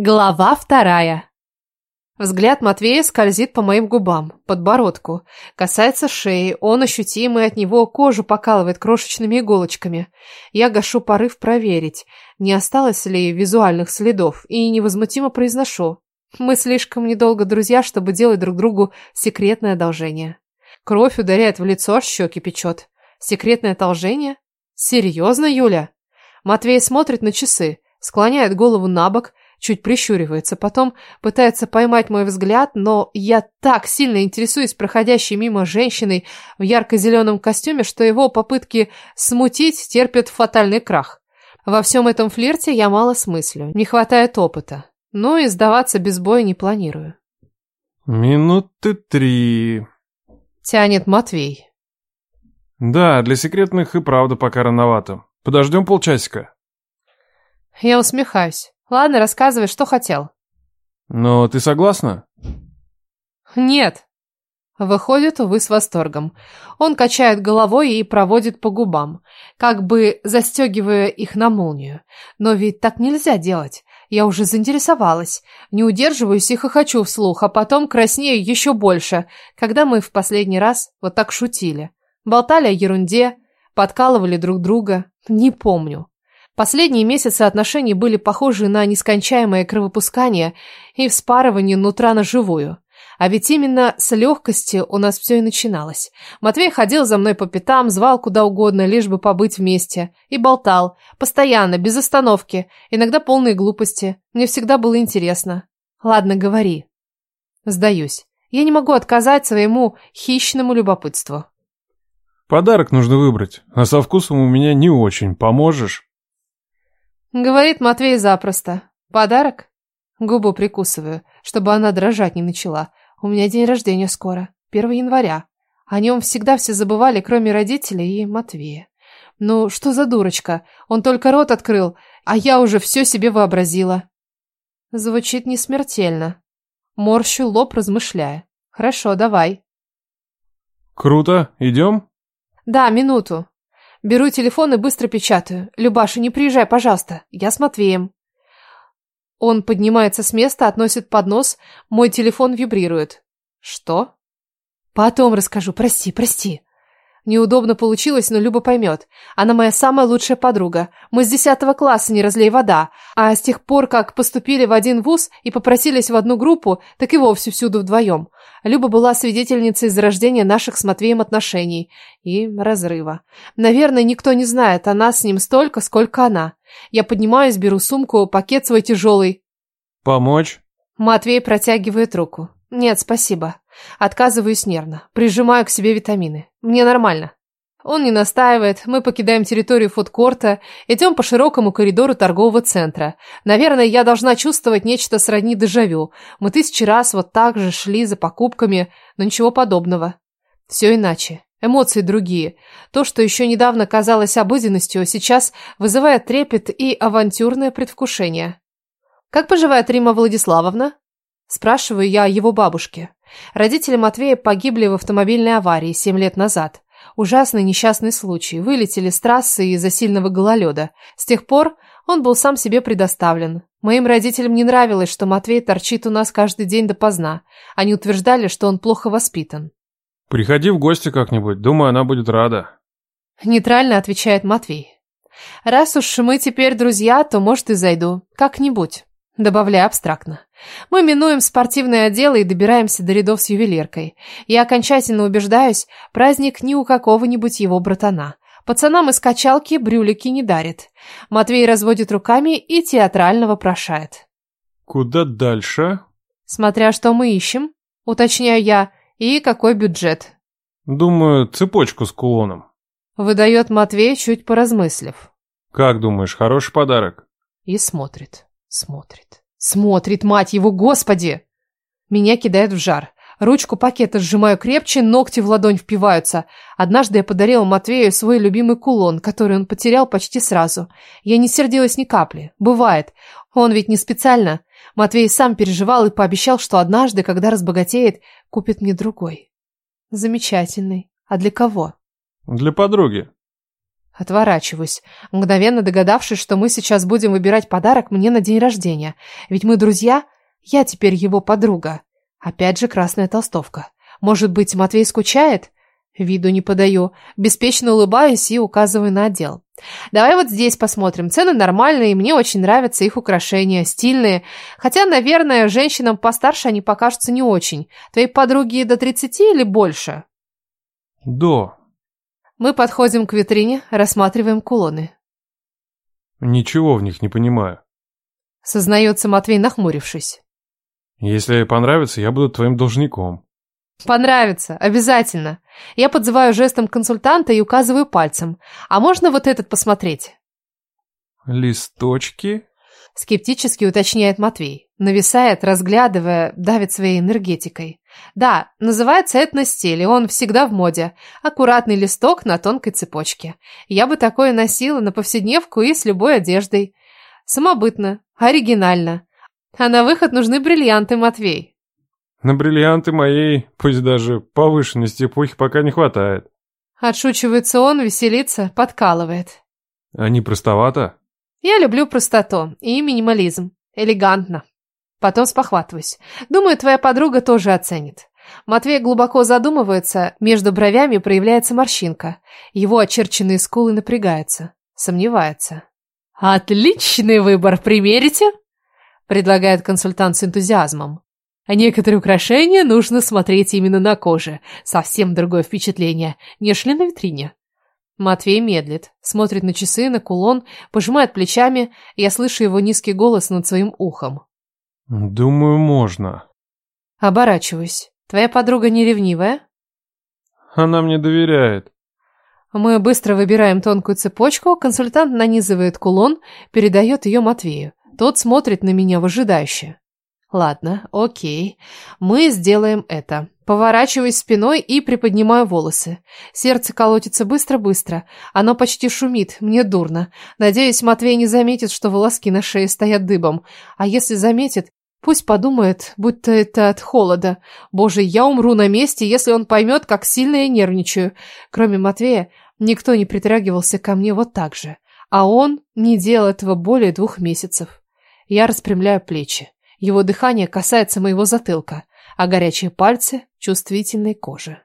Глава вторая. Взгляд Матвея скользит по моим губам, подбородку, касается шеи, он ощутимый от него кожу покалывает крошечными иголочками. Я гашу порыв проверить, не осталось ли визуальных следов, и невозмутимо произношу. Мы слишком недолго друзья, чтобы делать друг другу секретное одолжение. Кровь ударяет в лицо, аж щеки печет. Секретное одолжение? Серьезно, Юля? Матвей смотрит на часы, склоняет голову на бок, чуть прищуривается, потом пытается поймать мой взгляд, но я так сильно интересуюсь проходящей мимо женщиной в ярко-зеленом костюме, что его попытки смутить терпят фатальный крах. Во всем этом флирте я мало смыслю, не хватает опыта, но и сдаваться без боя не планирую. «Минуты три...» Тянет Матвей. «Да, для секретных и правда пока рановато. Подождем полчасика». Я усмехаюсь. Ладно, рассказывай, что хотел. Но ты согласна? Нет. Выходит, увы, с восторгом. Он качает головой и проводит по губам, как бы застегивая их на молнию. Но ведь так нельзя делать. Я уже заинтересовалась. Не удерживаюсь и хохочу вслух, а потом краснею еще больше, когда мы в последний раз вот так шутили. Болтали о ерунде, подкалывали друг друга. Не помню. Последние месяцы отношений были похожи на нескончаемое кровопускание и вспарывание нутра на живую. А ведь именно с легкости у нас все и начиналось. Матвей ходил за мной по пятам, звал куда угодно, лишь бы побыть вместе. И болтал. Постоянно, без остановки. Иногда полные глупости. Мне всегда было интересно. Ладно, говори. Сдаюсь. Я не могу отказать своему хищному любопытству. Подарок нужно выбрать, а со вкусом у меня не очень. Поможешь? Говорит Матвей запросто. Подарок? Губу прикусываю, чтобы она дрожать не начала. У меня день рождения скоро, 1 января. О нем всегда все забывали, кроме родителей и Матвея. Ну, что за дурочка? Он только рот открыл, а я уже все себе вообразила. Звучит не смертельно. Морщу лоб, размышляя. Хорошо, давай. Круто, идем? Да, минуту. Беру телефон и быстро печатаю. «Любаша, не приезжай, пожалуйста. Я с Матвеем». Он поднимается с места, относит поднос. Мой телефон вибрирует. «Что?» «Потом расскажу. Прости, прости». Неудобно получилось, но Люба поймет. Она моя самая лучшая подруга. Мы с десятого класса не разлей вода. А с тех пор, как поступили в один вуз и попросились в одну группу, так и вовсе всюду вдвоем. Люба была свидетельницей зарождения наших с Матвеем отношений и разрыва. Наверное, никто не знает о нас с ним столько, сколько она. Я поднимаюсь, беру сумку, пакет свой тяжелый. Помочь? Матвей протягивает руку. Нет, спасибо. Отказываюсь нервно. Прижимаю к себе витамины. Мне нормально. Он не настаивает, мы покидаем территорию фудкорта, идем по широкому коридору торгового центра. Наверное, я должна чувствовать нечто сродни дежавю. Мы тысячи раз вот так же шли за покупками, но ничего подобного. Все иначе. Эмоции другие. То, что еще недавно казалось обыденностью, сейчас вызывает трепет и авантюрное предвкушение. «Как поживает Рима Владиславовна?» Спрашиваю я его бабушке. Родители Матвея погибли в автомобильной аварии семь лет назад. Ужасный несчастный случай. Вылетели с трассы из-за сильного гололеда. С тех пор он был сам себе предоставлен. Моим родителям не нравилось, что Матвей торчит у нас каждый день допоздна. Они утверждали, что он плохо воспитан. Приходи в гости как-нибудь, думаю, она будет рада. Нейтрально отвечает Матвей. Раз уж мы теперь друзья, то, может, и зайду. Как-нибудь. Добавляю абстрактно. Мы минуем спортивные отделы и добираемся до рядов с ювелиркой. Я окончательно убеждаюсь, праздник ни у какого-нибудь его братана. Пацанам из качалки брюлики не дарит. Матвей разводит руками и театрально вопрошает. Куда дальше? Смотря что мы ищем, уточняю я, и какой бюджет. Думаю, цепочку с кулоном. Выдает Матвей, чуть поразмыслив. Как думаешь, хороший подарок? И смотрит. Смотрит. Смотрит, мать его, господи! Меня кидает в жар. Ручку пакета сжимаю крепче, ногти в ладонь впиваются. Однажды я подарила Матвею свой любимый кулон, который он потерял почти сразу. Я не сердилась ни капли. Бывает. Он ведь не специально. Матвей сам переживал и пообещал, что однажды, когда разбогатеет, купит мне другой. Замечательный. А для кого? Для подруги. Отворачиваюсь, мгновенно догадавшись, что мы сейчас будем выбирать подарок мне на день рождения. Ведь мы друзья, я теперь его подруга. Опять же красная толстовка. Может быть, Матвей скучает? Виду не подаю. Беспечно улыбаюсь и указываю на отдел. Давай вот здесь посмотрим. Цены нормальные, мне очень нравятся их украшения, стильные. Хотя, наверное, женщинам постарше они покажутся не очень. Твои подруги до 30 или больше? До. Мы подходим к витрине, рассматриваем кулоны. Ничего в них не понимаю. Сознается Матвей, нахмурившись. Если понравится, я буду твоим должником. Понравится, обязательно. Я подзываю жестом консультанта и указываю пальцем. А можно вот этот посмотреть? Листочки? Скептически уточняет Матвей. Нависает, разглядывая, давит своей энергетикой. Да, называется этностиль, и он всегда в моде. Аккуратный листок на тонкой цепочке. Я бы такое носила на повседневку и с любой одеждой. Самобытно, оригинально. А на выход нужны бриллианты, Матвей. На бриллианты моей, пусть даже повышенности эпохи пока не хватает. Отшучивается он, веселится, подкалывает. А не простовато? Я люблю простоту и минимализм. Элегантно. Потом спохватываюсь. Думаю, твоя подруга тоже оценит. Матвей глубоко задумывается, между бровями проявляется морщинка. Его очерченные скулы напрягаются. Сомневается. «Отличный выбор! Примерите?» предлагает консультант с энтузиазмом. А некоторые украшения нужно смотреть именно на коже. Совсем другое впечатление, нежели на витрине. Матвей медлит, смотрит на часы, на кулон, пожимает плечами, я слышу его низкий голос над своим ухом. Думаю, можно. Оборачиваюсь. Твоя подруга не ревнивая? Она мне доверяет. Мы быстро выбираем тонкую цепочку, консультант нанизывает кулон, передает ее Матвею. Тот смотрит на меня выжидающе. Ладно, окей. Мы сделаем это. Поворачиваюсь спиной и приподнимаю волосы. Сердце колотится быстро-быстро. Оно почти шумит, мне дурно. Надеюсь, Матвей не заметит, что волоски на шее стоят дыбом. А если заметит, пусть подумает, будто это от холода. Боже, я умру на месте, если он поймет, как сильно я нервничаю. Кроме Матвея, никто не притрагивался ко мне вот так же. А он не делал этого более двух месяцев. Я распрямляю плечи. Его дыхание касается моего затылка, а горячие пальцы – чувствительной кожи.